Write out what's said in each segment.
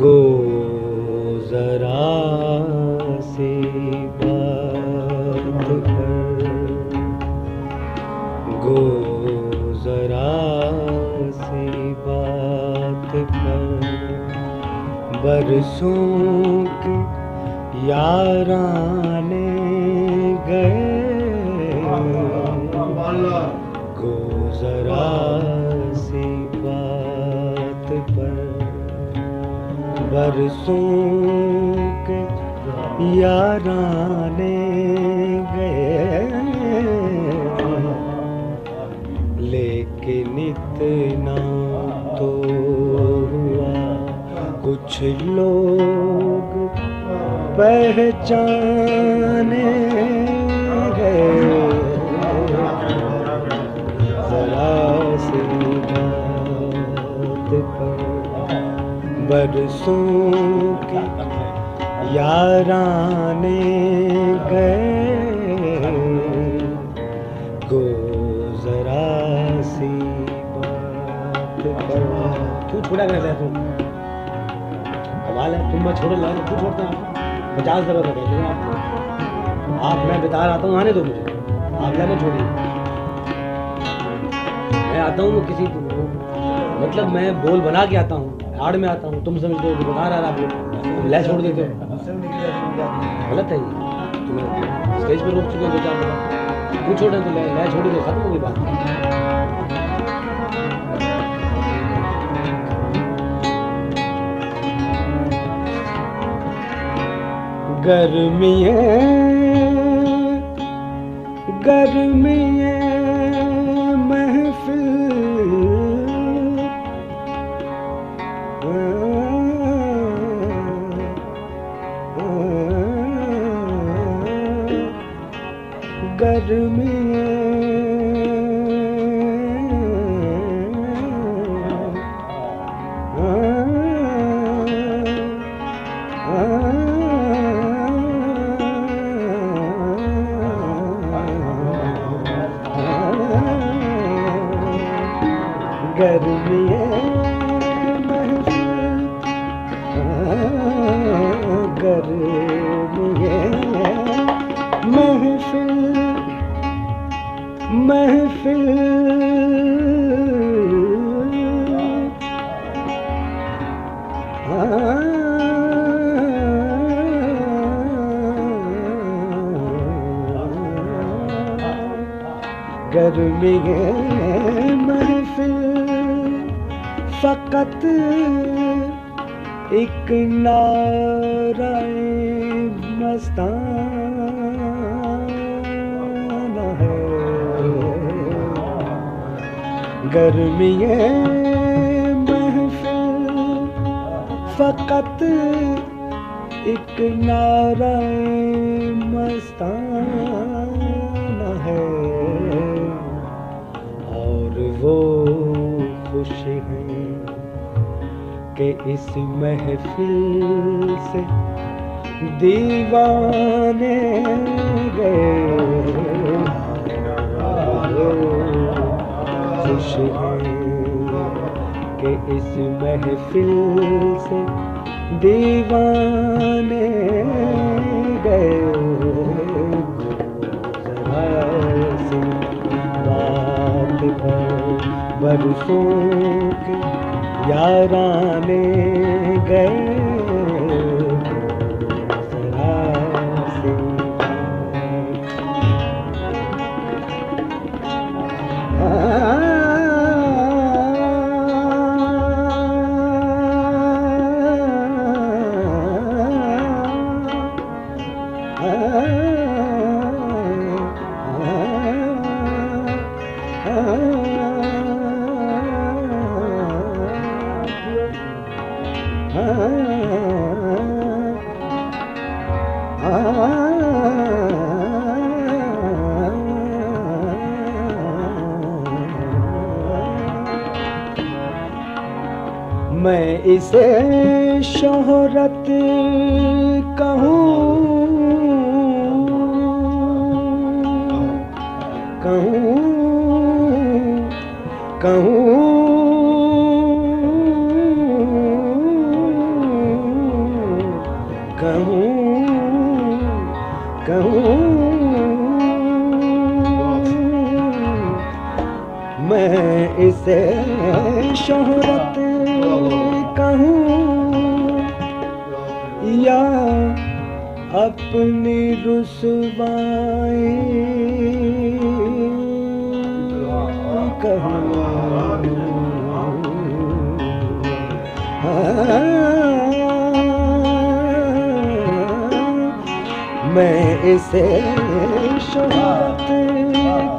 گو ذرا سی بات کر۔ گو ذرا سی بات کر۔ برسوں کی یارانے گئے۔ گو ذرا سی بات پر برسوں کے یارانے گئے۔ لیکن اتنا تو ہوا۔ کچھ لوگ پہچانے گئے۔ برسوں کی یارانے گئے۔ گو ذرا سی تو چھوڑا کر رہتا تم کمال ہے، تم میں چھوڑ لا تو چھوڑتا ہے پچاس دفعہ کر رہے آپ۔ آپ میں بتا رہا ہوں، آنے دو مجھے۔ آپ جانے چھوڑیے۔ میں آتا ہوں، کسی مطلب میں بول بنا کے آتا ہوں۔ آڑ میں آتا ہوں، تم سمجھتے ہو کہ بتا رہا آپ لوگ لے چھوڑ دیتے ہو۔ غلط ہے یہ۔ تمہیں اسٹیج پہ روک چکے ہو دو چار دفعہ۔ تو چھوڑے تو لے لے چھوڑی تو ختم ہو گئی بات۔ گرمی ہے گرمی محفل گرمی گرمی محفل فقط ایک نعرہ مستان ہے۔ گرمی محفل فقط ایک نعرہ مستان کہ اس محفل سے دیوانے گئے۔ خوش ہیں کہ اس محفل سے دیوانے گئے۔ برسوں کے یارانے گئے میں اسے شہرت کہوں میں اسے شہرت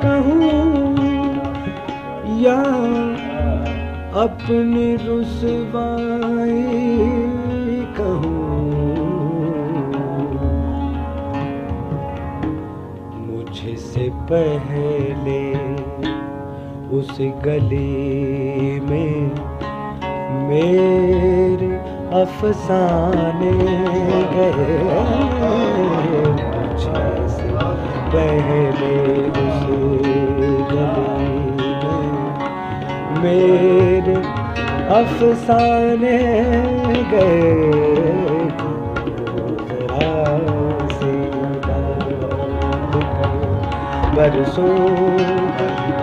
کہوں؟ یا اپنی رسوائی کہوں؟ مجھ سے پہلے اس گلی میں میرے افسانے گئے۔ مجھ سے پہلے اس گلی میں میرے افسانے گئے۔ ذرا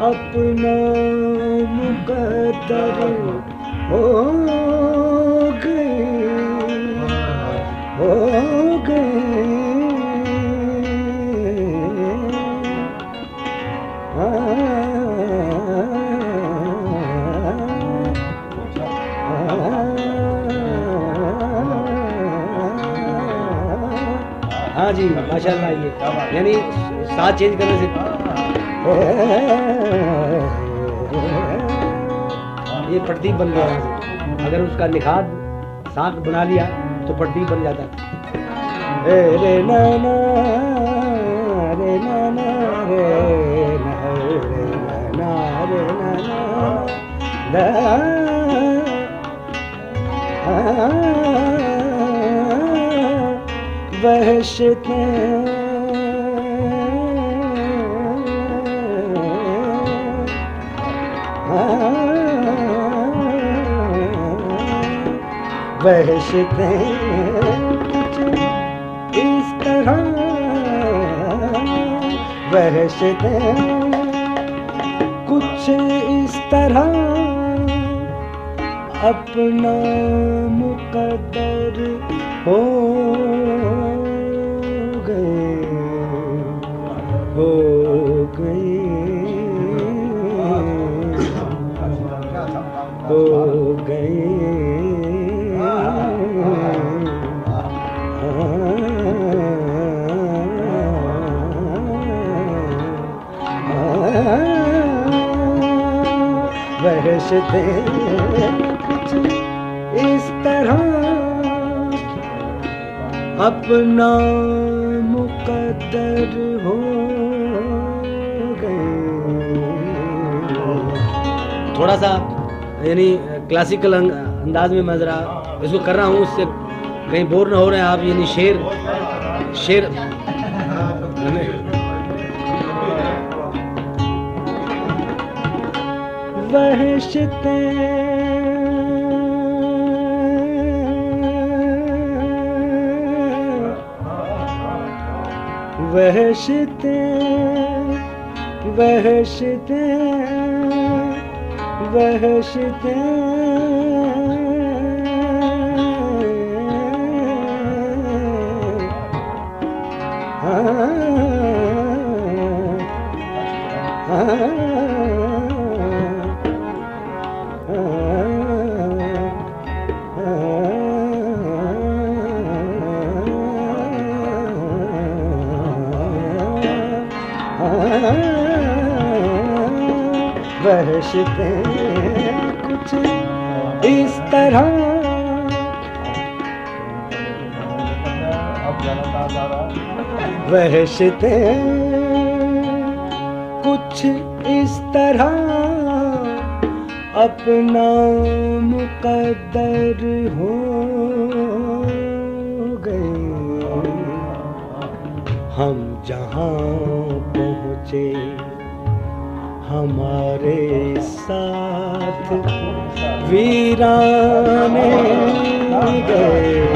اپنا مقدر ہو گئے ہو گئے ہاں جی ماشاء اللہ یہ یعنی ساتھ چینج کرنے سے یہ پردیپ بن گیا اگر اس کا نکھاد سانپ بنا لیا تو پردیپ بن جاتا رے نانا رے نانا رے نا رے بہشتے کچھ اس طرح بہشتے کچھ اس طرح اپنا مقدر ہو۔ وحشتیں کچھ اس طرح اپنا مقدر ہو گئے۔ تھوڑا سا یعنی کلاسیکل انداز میں میں ذرا اس کو کر رہا ہوں، اس سے کہیں بور نہ ہو رہے ہیں آپ یعنی شیر شیر بہشتے وحشتیں وحشتیں بحشتیں طرح وحشتیں کچھ اس طرح اپنا مقدر ہو گئے۔ ہم جہاں پہنچے ہمارے ساتھ ویرانے گئے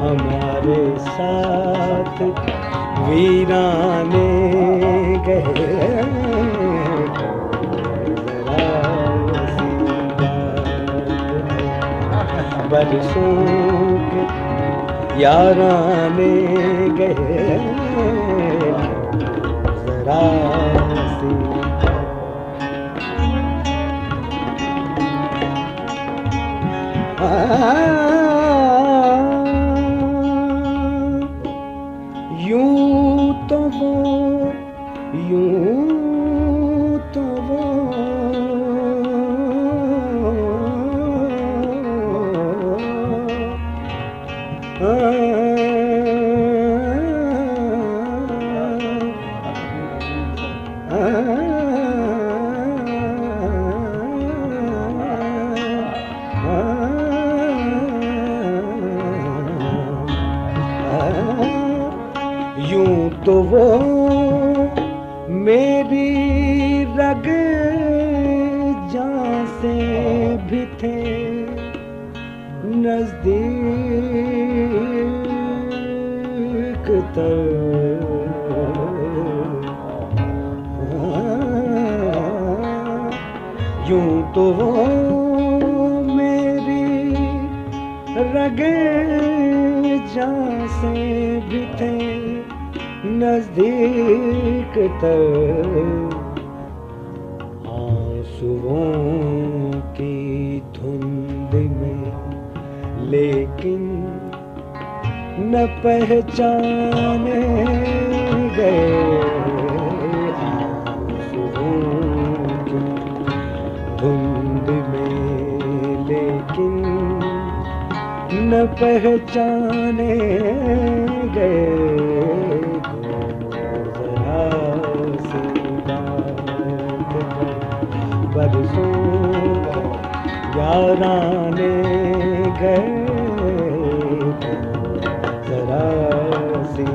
ہمارے ساتھ ویرانے گئے۔ برسوں کے یارانے گئے۔ یوں تو وہ یوں تو وہ بھی تھے نزدیک تر یوں تو وہ میری رگ جان سے بھی تھے نزدیک تر آنسوؤں کی دھند میں لیکن نہ پہچانے گئے۔ دھند میں لیکن نہ پہچانے گئے۔ یارانے گئے ذرا سی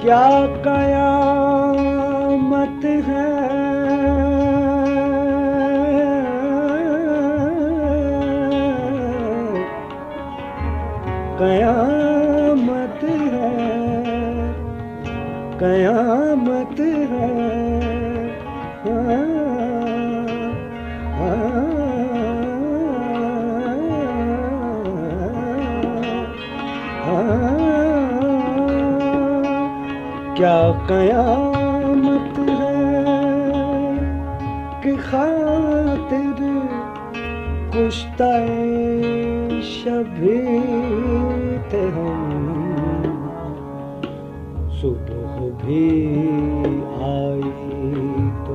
کیا قیامت ہے؟ قیامت قیامت ہے۔ کیا قیامت ہے؟ کہ خاطر کشتہ شبھی تھے ہم صبح بھی آئی تو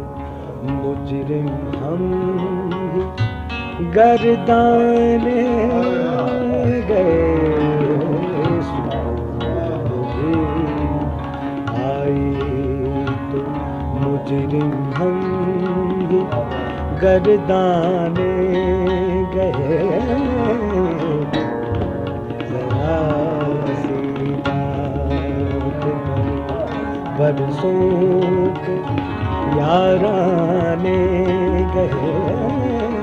مجرم ہم گردانے گئے بھی آئی تو مجرم ہم گردانے گئے برسوں یاران گئے